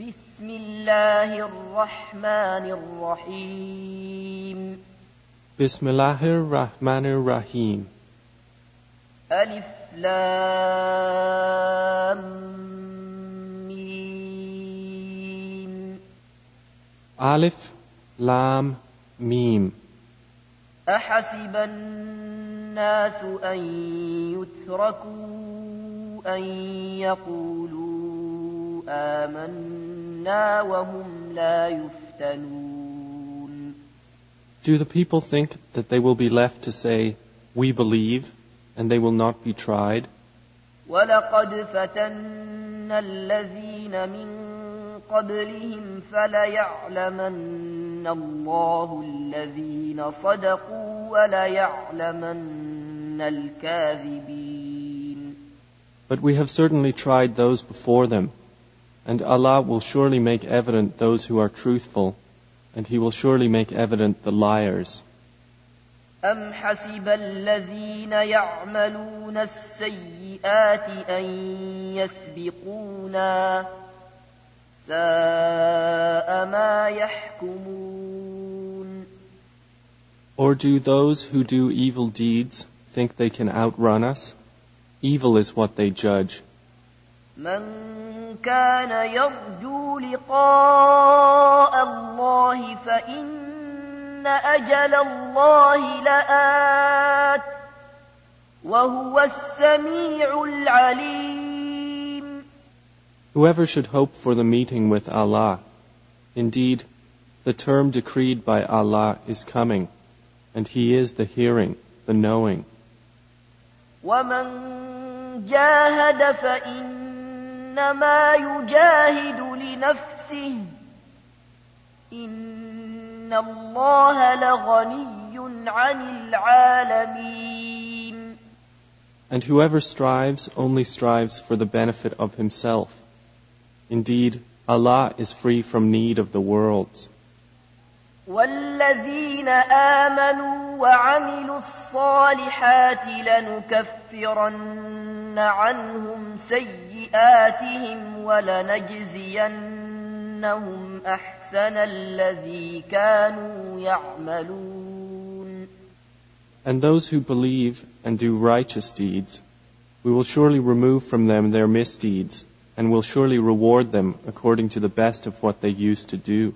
بسم الله الرحمن الرحيم Bismillahir Rahmanir Rahim. ألف لام ميم Alif, Lam, Mim. أحسب الناس أن يتركوا أن يقولوا آمنا وهم لا يفتنون Do the people think that they will be left to say, We believe, and they will not be tried? ولقد فتنا الذين من قبلهم فليعلمن الله الذين صدقوا وليعلمن الكاذبين But we have certainly tried those before them, and Allah will surely make evident those who are truthful, and He will surely make evident the liars. أم حسب الذين يعملون السيئات أن يسبقونا ساء ما يحكمون Or do those who do evil deeds think they can outrun us? Evil is what they judge. من كان يرجو لقاء الله فإن أجل الله لآت وهو السميع العليم Whoever should hope for the meeting with Allah, indeed, the term decreed by Allah is coming, and He is the hearing, the knowing. ومن جاهد فإنما يجاهد لنفسه إن الله لغني عن العالمين And whoever strives only strives for the benefit of himself. Indeed, Allah is free from need of the worlds. والذين آمنوا وعملوا الصالحات لنكفرن عنهم سيئاتهم ولنجزينهم أحسن الذي كانوا يعملون And those who believe and do righteous deeds, we will surely remove from them their misdeeds, and will surely reward them according to the best of what they used to do.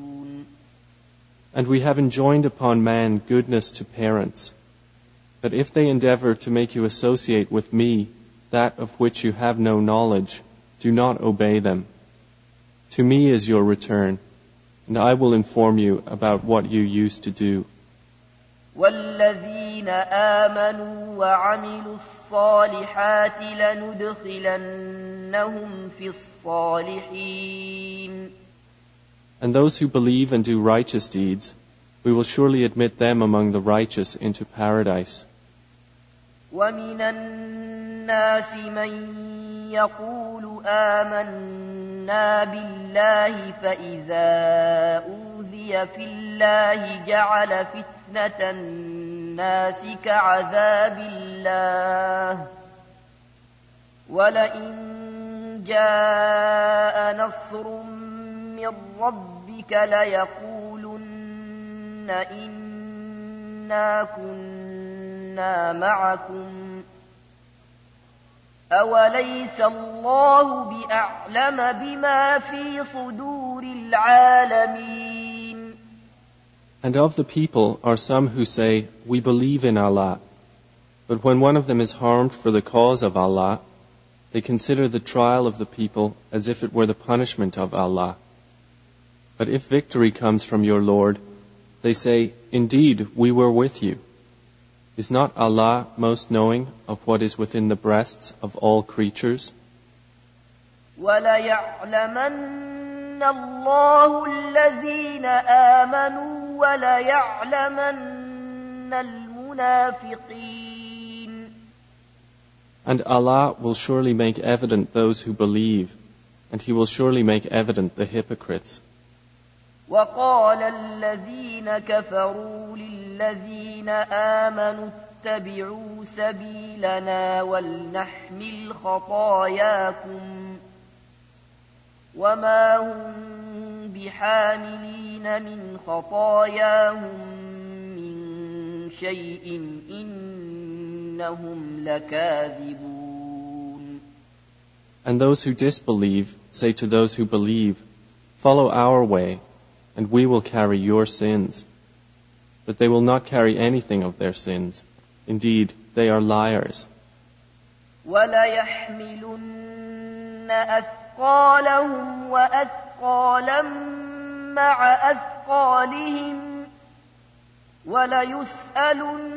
And we have enjoined upon man goodness to parents. But if they endeavor to make you associate with me that of which you have no knowledge, do not obey them. To me is your return, and I will inform you about what you used to do. والذين آمنوا وعملوا الصالحات لندخلنهم في الصالحين And those who believe and do righteous deeds, we will surely admit them among the righteous into paradise. ومن الناس من يقول آمنا بالله فإذا أوذي في الله جعل فتنة الناس كعذاب الله ولئن جاء نصر من ربك ليقولن إنا كنا معكم أوليس الله بأعلم بما في صدور العالمين And of the people are some who say, We believe in Allah. But when one of them is harmed for the cause of Allah, they consider the trial of the people as if it were the punishment of Allah. But if victory comes from your Lord, they say, Indeed, we were with you. Is not Allah most knowing of what is within the breasts of all creatures? وليعلمن الله الذين آمنوا وليعلمن المنافقين And Allah will surely make evident those who believe, and He will surely make evident the hypocrites. وقال الذين كفروا للذين آمنوا اتبعوا سبيلنا ولنحمل خطاياكم وما هم بحاملين من خطاياهم من شيء إنهم لكاذبون. And those who disbelieve say to those who believe, Follow our way, and we will carry your sins. But they will not carry anything of their sins. Indeed, they are liars. وليحملن أثقالهم وأثقالا مع أثقالهم وليسألن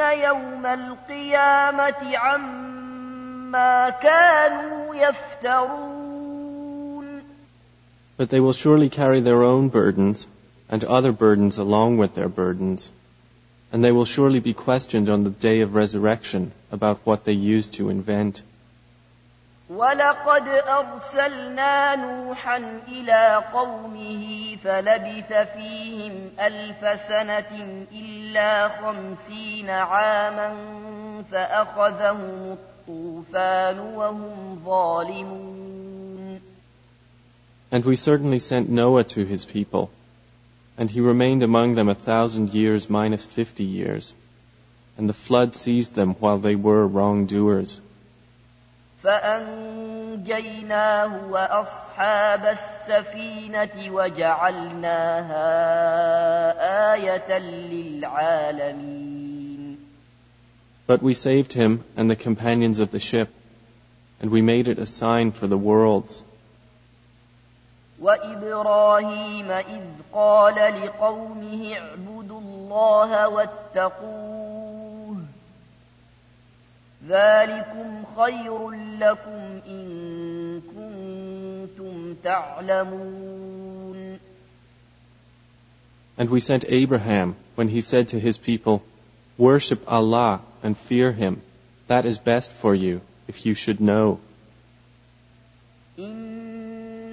يوم القيامة عما كانوا يفترون But they will surely carry their own burdens and other burdens along with their burdens. And they will surely be questioned on the day of resurrection about what they used to invent. ولقد أرسلنا نوحا إلى قومه فلبث فيهم ألف سنة إلا خمسين عاما فأخذهم الطوفان وهم ظالمون And we certainly sent Noah to his people, and he remained among them a thousand years minus fifty years, and the flood seized them while they were wrongdoers. فأنجيناه وأصحاب السفينة وجعلناها آية للعالمين But we saved him and the companions of the ship, and we made it a sign for the worlds. وإبراهيم إذ قال لقومه اعبدوا الله واتقوه ذلكم خير لكم إن كنتم تعلمون And we sent Abraham when he said to his people, Worship Allah and fear Him. That is best for you, if you should know.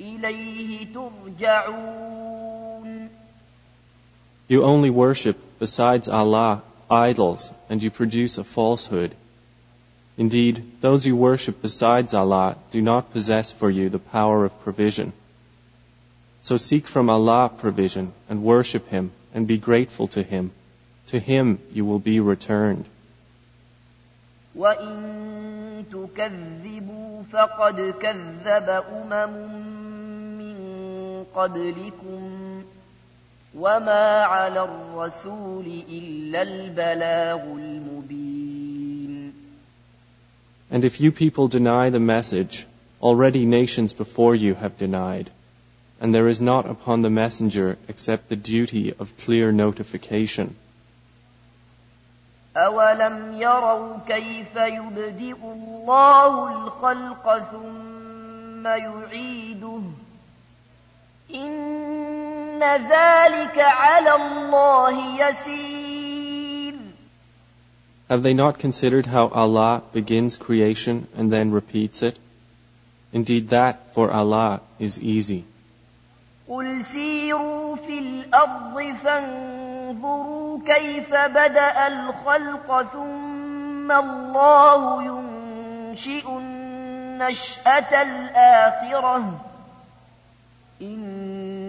إليه ترجعون You only worship, besides Allah, idols, and you produce a falsehood. Indeed, those you worship besides Allah do not possess for you the power of provision. So seek from Allah provision and worship Him and be grateful to Him. To Him you will be returned. وإن تكذبوا فقد كذب أمم من قبلكم وما على الرسول إلا البلاغ المبين And if you people deny the message, already nations before you have denied. And there is not upon the messenger except the duty of clear notification. أولم يروا كيف يبدئ الله الخلق ثم يعيده إن ذلك على الله يسير Have they not considered how Allah begins creation and then repeats it? Indeed, that for Allah is easy. قل سيروا في الأرض فانظروا كيف بدأ الخلق ثم الله ينشئ النشأة الآخرة إن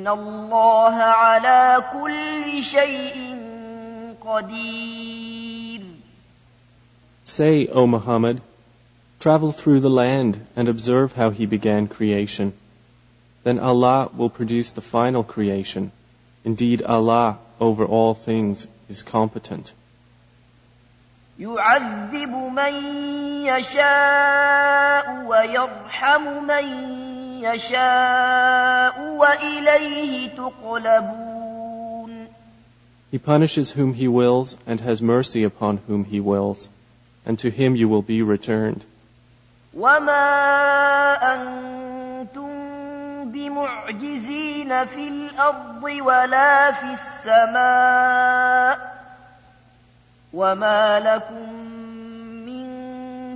الله على كل شيء قدير Say, O Muhammad, travel through the land and observe how He began creation. then Allah will produce the final creation. Indeed, Allah over all things is competent. يعذب من يشاء ويرحم من يشاء وإليه تقلبون He punishes whom He wills and has mercy upon whom He wills, and to Him you will be returned. وما أنتم بمعجزين في الأرض ولا في السماء وما لكم من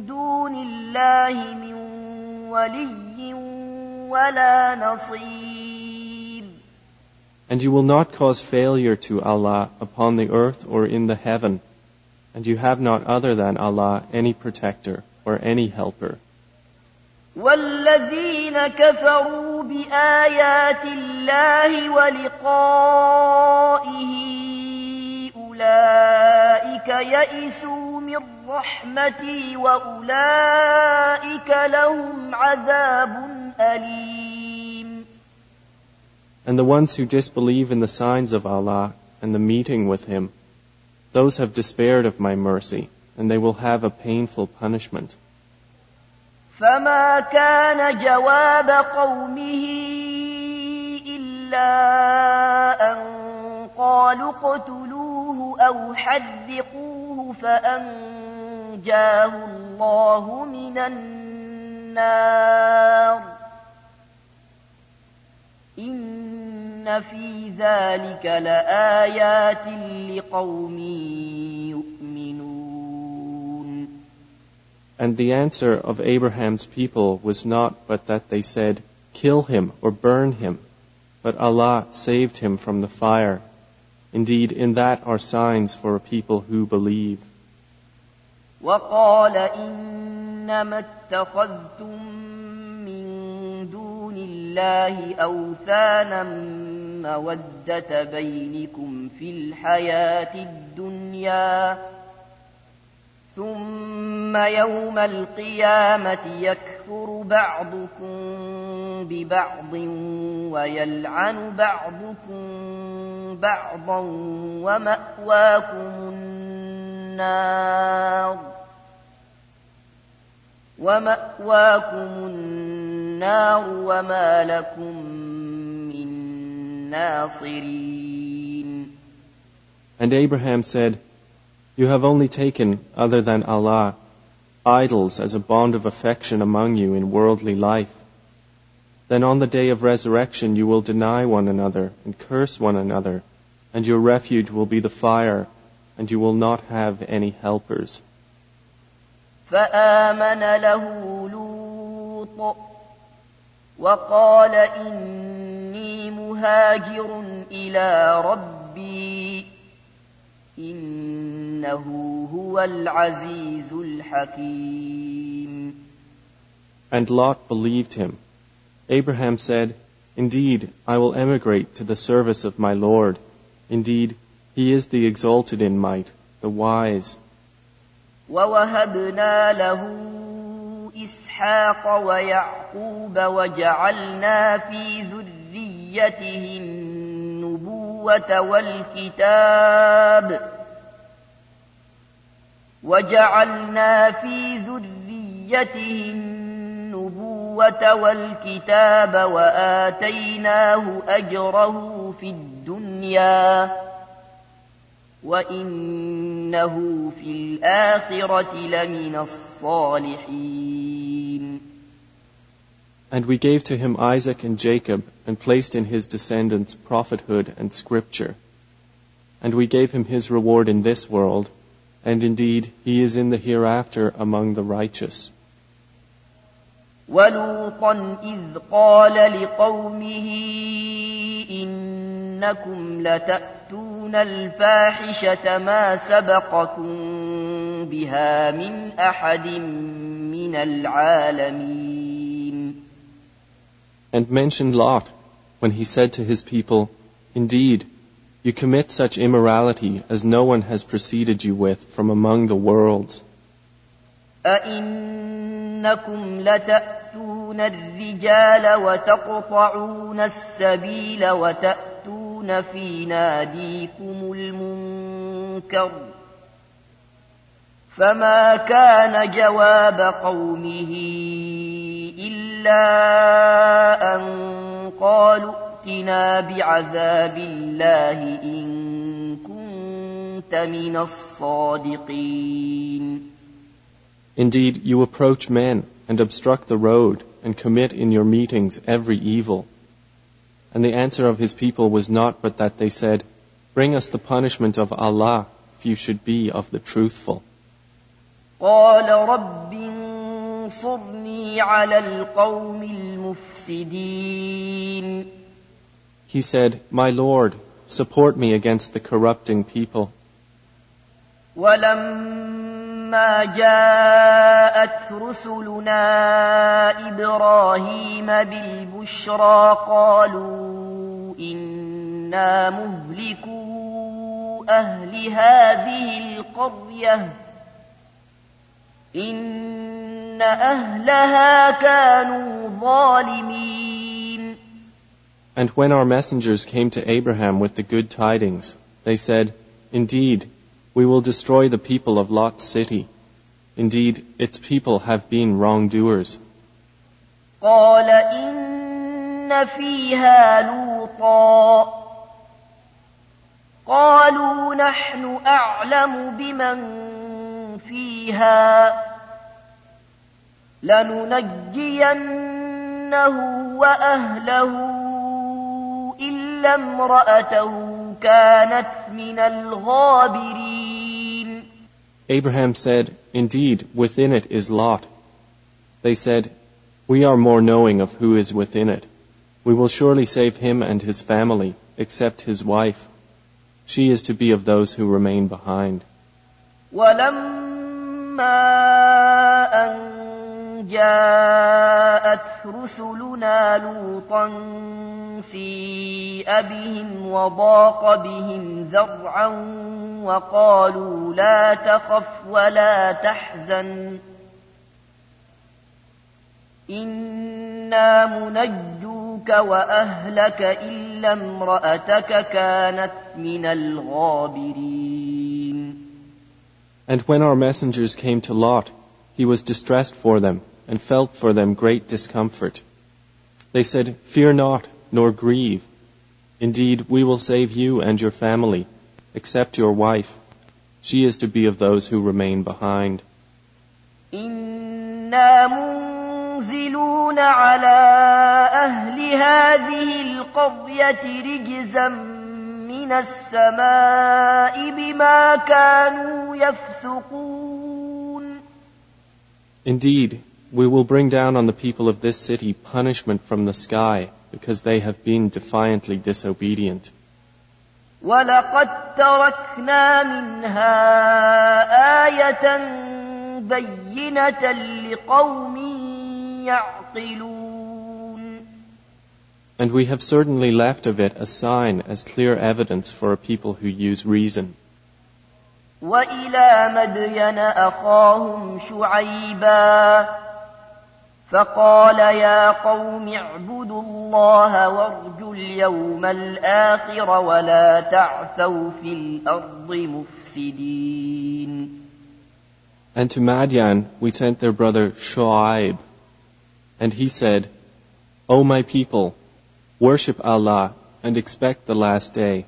دون الله من ولي And you will not cause failure to Allah upon the earth or in the heaven, and you have not other than Allah any protector or any helper. والذين كفروا بآيات الله ولقائه أولئك يئسوا من رحمتي وأولئك لهم عذاب أليم And the ones who disbelieve in the signs of Allah and the meeting with Him, those have despaired of my mercy, and they will have a painful punishment. فما كان جواب قومه إلا أن قالوا اقتلوه أو حرقوه فأنجاه الله من النار إن في ذلك لآيات لقوم يؤمنون And the answer of Abraham's people was not but that they said, Kill him or burn him. But Allah saved him from the fire. Indeed, in that are signs for a people who believe. وقال إنما اتخذتم من الله أوثانا مودة بينكم في الحياة الدنيا. ثم يوم القيامة يكفر بعضكم ببعض ويلعن بعضكم بعضا ومأواكم النار. ومأواكم النار. وما لكم من ناصرين And Abraham said, You have only taken, other than Allah, idols as a bond of affection among you in worldly life. Then on the day of resurrection you will deny one another and curse one another, and your refuge will be the fire, and you will not have any helpers. فآمن له لوط وقال إني مهاجر إلى ربي إنه هو العزيز الحكيم And Lot believed him. Abraham said, Indeed, I will emigrate to the service of my Lord. Indeed, he is the exalted in might, the wise. ووهبنا له إسحاق ويعقوب وجعلنا في ذريته النبوة والكتاب وجعلنا في ذريته النبوة والكتاب وآتيناه أجره في الدنيا وإنه في الآخرة لمن الصالحين And we gave to him Isaac and Jacob, and placed in his descendants prophethood and scripture. And we gave him his reward in this world, and indeed he is in the hereafter among the righteous. ولوطا إذ قال لقومه إنكم لتأتون الفاحشة ما سبقكم بها من أحد من العالمين And mentioned Lot when he said to his people, Indeed, you commit such immorality as no one has preceded you with from among the worlds. أئنكم لتأتون وتؤذون الرجال وتقطعون السبيل وتأتون في ناديكم المنكر فما كان جواب قومه إلا أن قالوا ائتنا بعذاب الله إن كنت من الصادقين Indeed, you approach men and obstruct the road and commit in your meetings every evil. And the answer of his people was not but that they said, Bring us the punishment of Allah if you should be of the truthful. قال رب انصرني على القوم المفسدين He said, My Lord, support me against the corrupting people. ولما جاءت رسلنا إبراهيم بالبشرى قالوا إنا مهلكو أهل هذه القرية إن أهلها كانوا ظالمين And when our messengers came to Abraham with the good tidings, they said, Indeed, we will destroy the people of Lot's city. Indeed, its people have been wrongdoers. قال إن فيها لوطا قالوا نحن أعلم بمن فيها لننجينه وأهله إلا امرأته كانت من الغابرين Abraham said, Indeed, within it is Lot. They said, We are more knowing of who is within it. We will surely save him and his family, except his wife. She is to be of those who remain behind. ولما أن جاءت رسلنا لوطا سيء بهم وضاق بهم ذرعا وقالوا لا تخف ولا تحزن إنا منجوك وأهلك إلا امرأتك كانت من الغابرين. And when our messengers came to Lot, he was distressed for them. and felt for them great discomfort. They said, Fear not, nor grieve. Indeed, we will save you and your family, except your wife. She is to be of those who remain behind. إنا منزلون على أهل هذه القرية رجزا من السماء بما كانوا يفسقون Indeed, we will bring down on the people of this city punishment from the sky because they have been defiantly disobedient. ولقد تركنا منها آية بينة لقوم يعقلون And we have certainly left of it a sign as clear evidence for a people who use reason. وإلى مدين أخاهم شعيبا فقال يا قوم اعبدوا الله وارجوا اليوم الآخر ولا تعثوا في الأرض مفسدين And to Madian we sent their brother Shu'aib. And he said, O my people, worship Allah and expect the last day,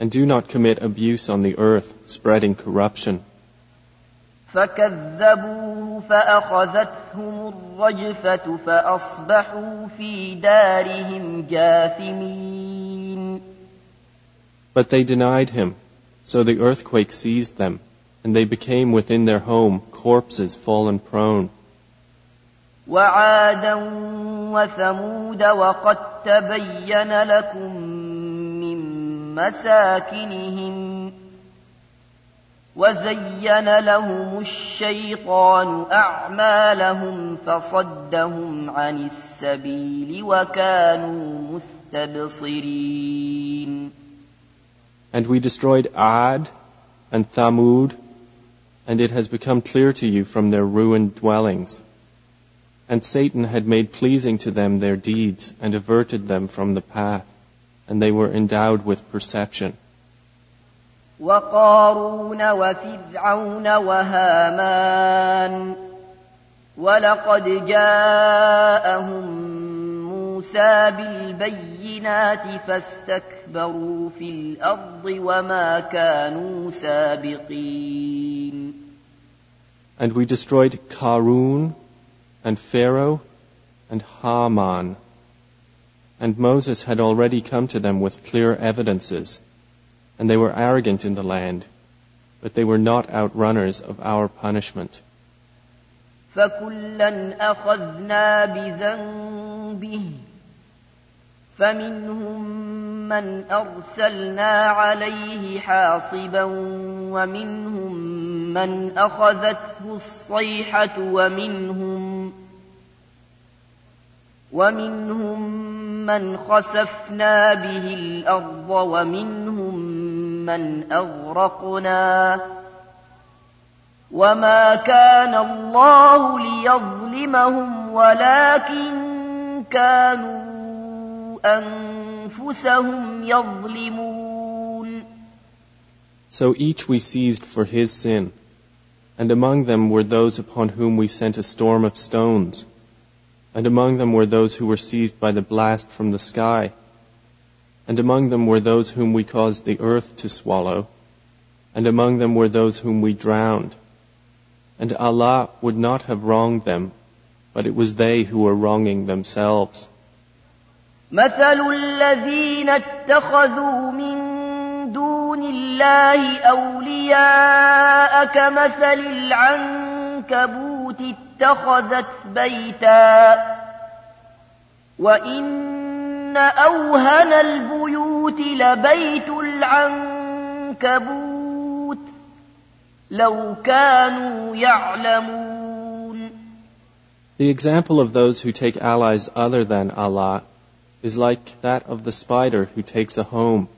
and do not commit abuse on the earth, spreading corruption. فكذبوه فأخذتهم الرجفة فأصبحوا في دارهم جاثمين But they denied him, so the earthquake seized them, and they became within their home corpses fallen prone. وعادا وثمود وقد تبين لكم من مساكنهم وزين لهم الشيطان أعمالهم فصدهم عن السبيل وكانوا مستبصرين And we destroyed Ad and Thamud, and it has become clear to you from their ruined dwellings. And Satan had made pleasing to them their deeds and averted them from the path, and they were endowed with perception. وقارون وفرعون وهامان ولقد جاءهم موسى بالبينات فاستكبروا في الأرض وما كانوا سابقين And we destroyed Karun and Pharaoh and Haman. And Moses had already come to them with clear evidences, and they were arrogant in the land, but they were not outrunners of our punishment. فكلا أخذنا بذنبه فمنهم من أرسلنا عليه حاصبا ومنهم من أخذته الصيحة ومنهم ومنهم من خسفنا به الأرض ومنهم من أغرقنا وما كان الله ليظلمهم ولكن كانوا أنفسهم يظلمون So each we seized for his sin, and among them were those upon whom we sent a storm of stones, and among them were those who were seized by the blast from the sky, and among them were those whom we caused the earth to swallow, and among them were those whom we drowned. And Allah would not have wronged them, but it was they who were wronging themselves. مثل الذين اتخذوا من دون الله أولياء كمثل العنكبوت اتخذت بيتا وإن أوهن البيوت لبيت العنكبوت لو كانوا يعلمون The example of those who take allies other than Allah is like that of the spider who takes a home.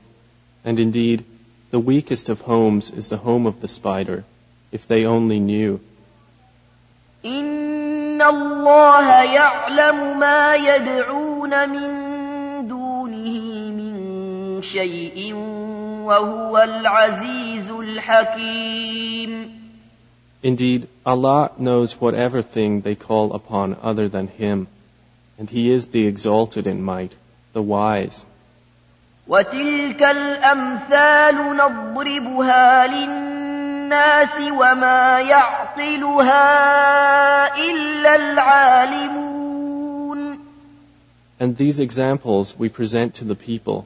And indeed, the weakest of homes is the home of the spider, if they only knew. إن الله يعلم ما يدعون من دونه من شيء وهو العزيز الحكيم Indeed, Allah knows whatever thing they call upon other than Him, and He is the exalted in might, the wise. وتلك الأمثال نضربها للناس وما يعقلها إلا العالمون And these examples we present to the people,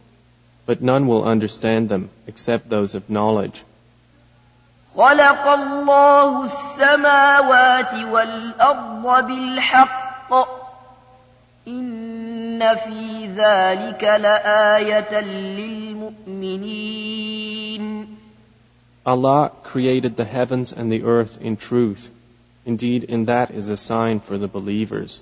but none will understand them except those of knowledge. خلق الله السماوات والأرض بالحق إن في ذلك لآية للمؤمنين Allah created the heavens and the earth in truth. Indeed, in that is a sign for the believers.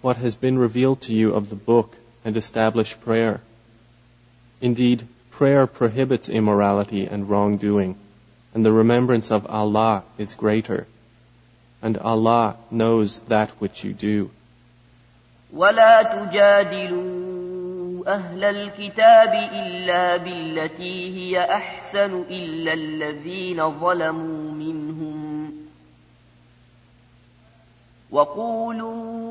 what has been revealed to you of the book and establish prayer. Indeed, prayer prohibits immorality and wrongdoing, and the remembrance of Allah is greater. And Allah knows that which you do. ولا تجادلوا أهل الكتاب إلا بالتي هي أحسن إلا الذين ظلموا منهم وقولوا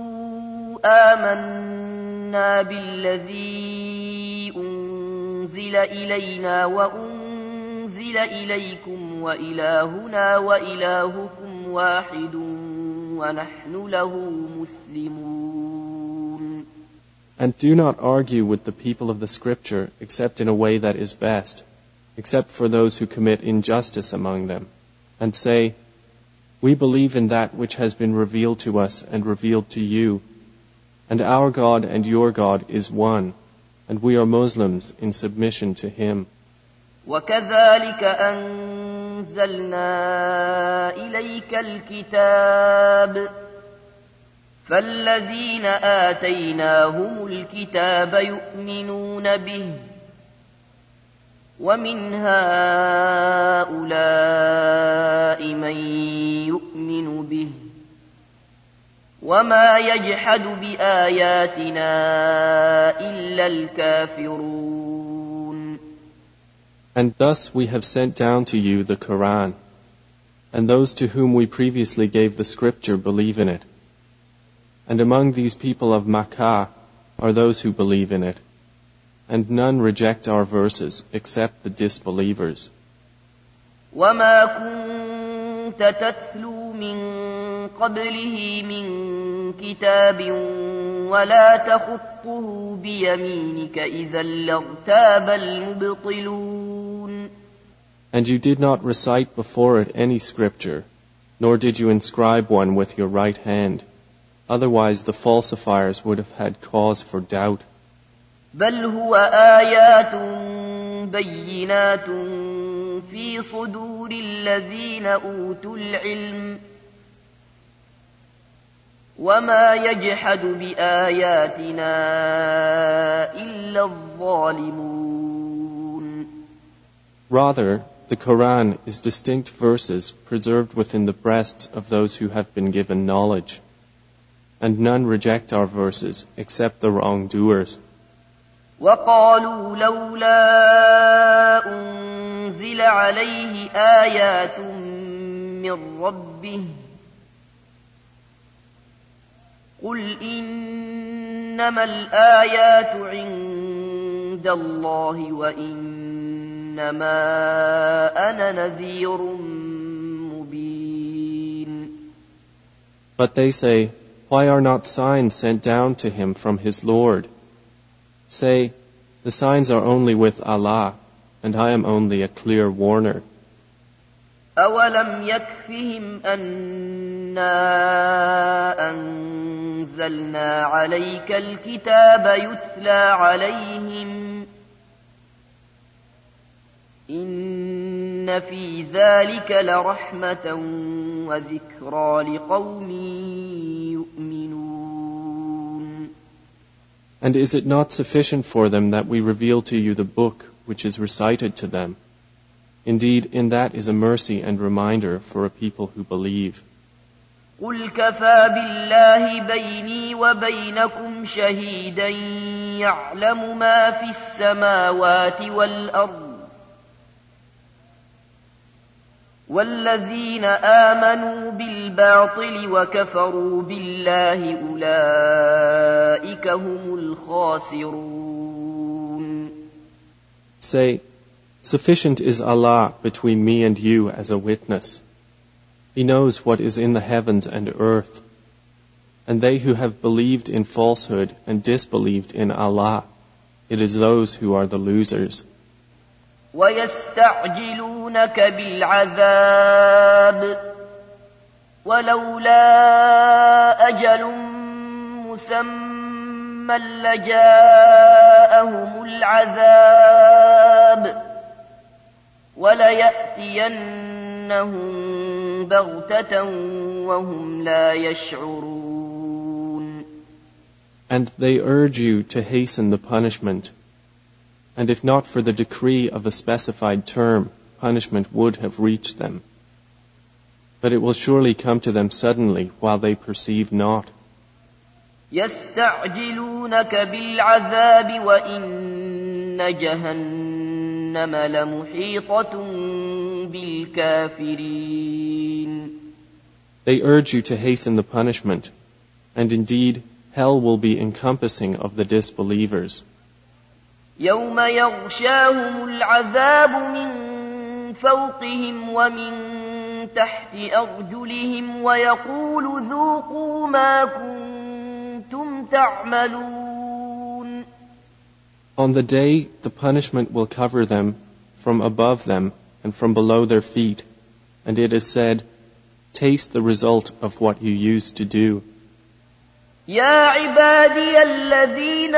آمنا بالذي أنزل إلينا وأنزل إليكم وإلهنا وإلهكم واحد ونحن له مسلمون And do not argue with the people of the scripture except in a way that is best, except for those who commit injustice among them. And say, We believe in that which has been revealed to us and revealed to you. And our God and your God is one, and we are Muslims in submission to Him. وكذلك أنزلنا إليك الكتاب فالذين آتيناهم الكتاب يؤمنون به ومن هؤلاء وما يجحد بآياتنا إلا الكافرون And thus we have sent down to you the Quran, and those to whom we previously gave the scripture believe in it. And among these people of Makkah are those who believe in it and none reject our verses except the disbelievers. وما كنت تتلو من قبله من كتاب ولا تخطه بيمينك إذا لارتاب المبطلون And you did not recite before it any scripture, nor did you inscribe one with your right hand. Otherwise the falsifiers would have had cause for doubt. بل هو آيات بينات في صدور الذين أوتوا العلم وما يجحد بآياتنا إلا الظالمون Rather, the Quran is distinct verses preserved within the breasts of those who have been given knowledge. And none reject our verses except the wrongdoers. وقالوا لولا أنزل عليه آيات من ربه قل إنما الآيات عند الله وإنما أنا نذير مبين But they say, Why are not signs sent down to him from his Lord? Say, the signs are only with Allah, and I am only a clear warner. أولم يكفهم أنا أنزلنا عليك الكتاب يتلى عليهم إن في ذلك لرحمة وذكرى لقوم يؤمنون And is it not sufficient for them that we reveal to you the book which is recited to them? Indeed, in that is a mercy and reminder for a people who believe. قل كفى بالله بيني وبينكم شهيدا يعلم ما في السماوات والأرض والذين آمنوا بالباطل وكفروا بالله أولئك هم الخاسرون Say, Sufficient is Allah between me and you as a witness. He knows what is in the heavens and earth. And they who have believed in falsehood and disbelieved in Allah, it is those who are the losers. ويستعجلونك بالعذاب ولولا أجل مسمى لجاءهم العذاب وليأتينهم بغتة وهم لا يشعرون And they urge you to hasten the punishment and if not for the decree of a specified term, punishment would have reached them. But it will surely come to them suddenly while they perceive not. يستعجلونك بالعذاب وإن جهنم لمحيطة بالكافرين They urge you to hasten the punishment, and indeed hell will be encompassing of the disbelievers. يوم يغشاهم العذاب من فوقهم ومن تحت أرجلهم ويقول ذوقوا ما كنتم تعملون On the day, the punishment will cover them from above them and from below their feet, and it is said, taste the result of what you used to do. يا عبادي الذين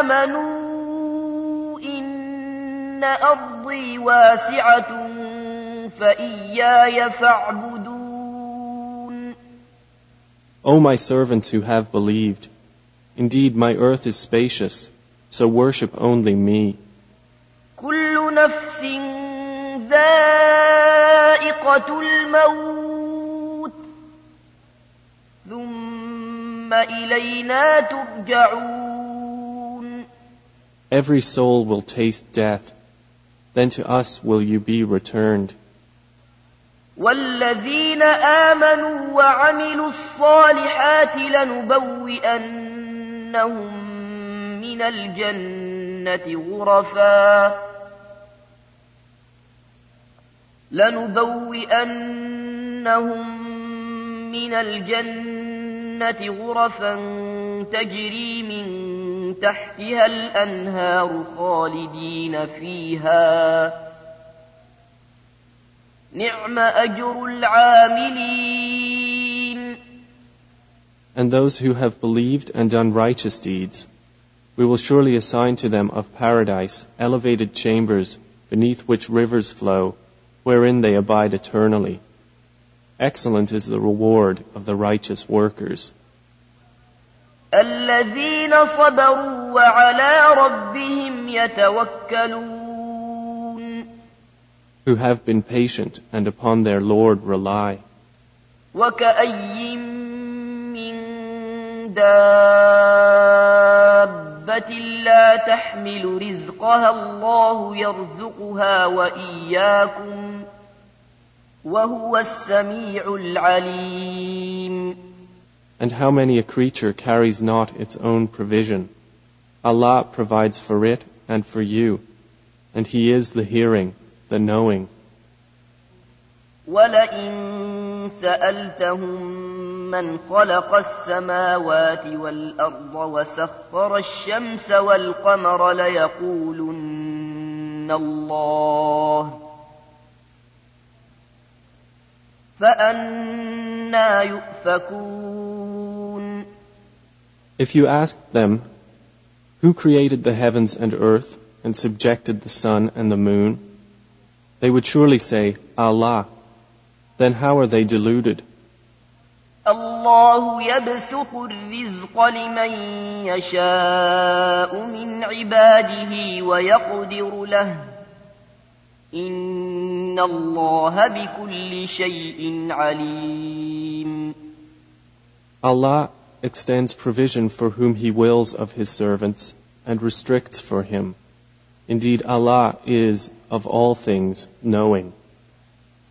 آمنوا إن أرضي واسعة فإياي فاعبدون O my servants who have believed, indeed my earth is spacious, so worship only me. كل نفس ذائقة الموت ثم إلينا ترجعون Every soul will taste death, then to us will you be returned. والذين آمنوا وعملوا الصالحات لنبوئنهم من الجنة غرفا. لنبوئنهم من الجنة غرفا تجري من تحتها الأنهار خالدين فيها. نعم أجر العاملين. And those who have believed and done righteous deeds, we will surely assign to them of paradise elevated chambers beneath which rivers flow, wherein they abide eternally. Excellent is the reward of the righteous workers. الذين صبروا وعلى ربهم يتوكلون who have been patient and upon their Lord rely. وكأي من دابة لا تحمل رزقها الله يرزقها وإياكم وهو السميع العليم And how many a creature carries not its own provision? Allah provides for it and for you, and He is the hearing, the knowing. ولئن سألتهم من خلق السماوات والأرض وسخر الشمس والقمر ليقولن الله فأنا يؤفكون If you asked them, Who created the heavens and earth and subjected the sun and the moon? They would surely say, Allah. Then how are they deluded? الله يبسط الرزق لمن يشاء من عباده ويقدر له إن الله بكل شيء عليم Allah extends provision for whom He wills of His servants and restricts for him. Indeed, Allah is of all things knowing.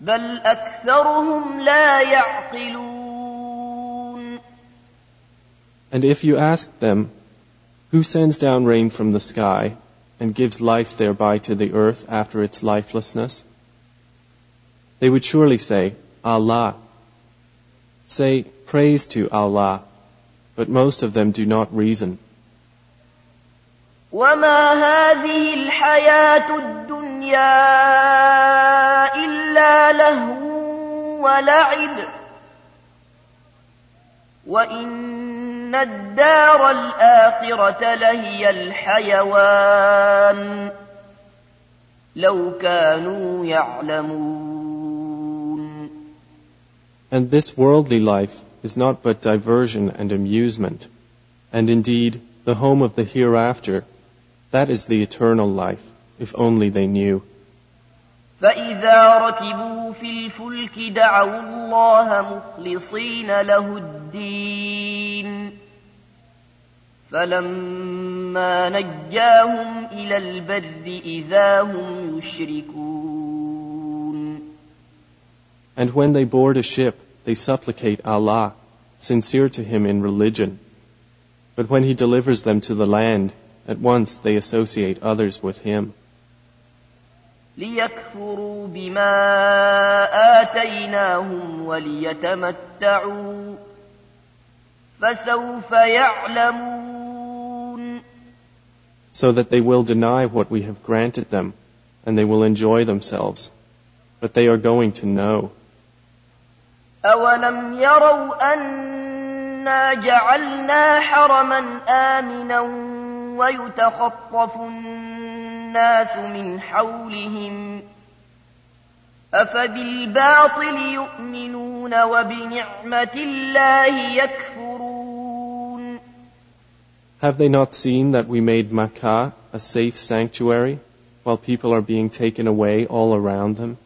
بل أكثرهم لا يعقلون And if you asked them, Who sends down rain from the sky and gives life thereby to the earth after its lifelessness? They would surely say, Allah. Say, Praise to Allah. But most of them do not reason. وما هذه الحياة الدنيا إلا لهو ولعب وإن الدار الآخرة لهي الحيوان لو كانوا يعلمون And this worldly life is not but diversion and amusement. And indeed, the home of the hereafter, that is the eternal life, if only they knew. فإذا ركبوا في الفلك دعوا الله مخلصين له الدين فلما نجاهم إلى البر إذا هم يشركون And when they board a ship, they supplicate Allah, sincere to him in religion. But when he delivers them to the land, at once they associate others with him. ليكفروا بما آتيناهم وليتمتعوا فسوف يعلمون So that they will deny what we have granted them, and they will enjoy themselves. But they are going to know. أولم يروا أنا جعلنا حرما آمنا ويتخطف الناس من حولهم أفبالباطل يؤمنون وبنعمة الله يكفرون Have they not seen that we made Makkah a safe sanctuary while people are being taken away all around them?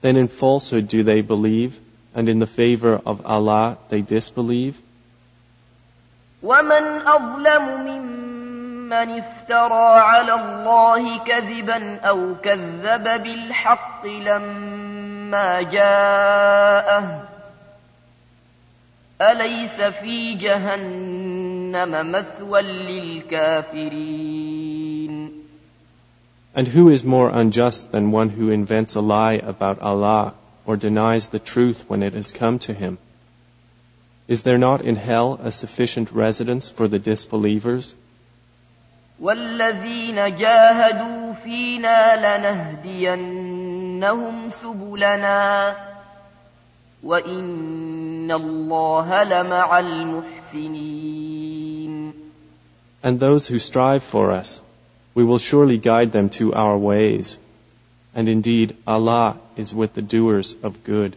Then in falsehood do they believe, and in the favor of Allah they disbelieve? ومن أظلم ممن افترى على الله كذبا أو كذب بالحق لما جاءه أليس في جهنم مثوى للكافرين And who is more unjust than one who invents a lie about Allah or denies the truth when it has come to him? Is there not in hell a sufficient residence for the disbelievers? والذين جاهدوا فينا لنهدينهم سبلنا وإن الله لمع المحسنين And those who strive for us, we will surely guide them to our ways. And indeed, Allah is with the doers of good.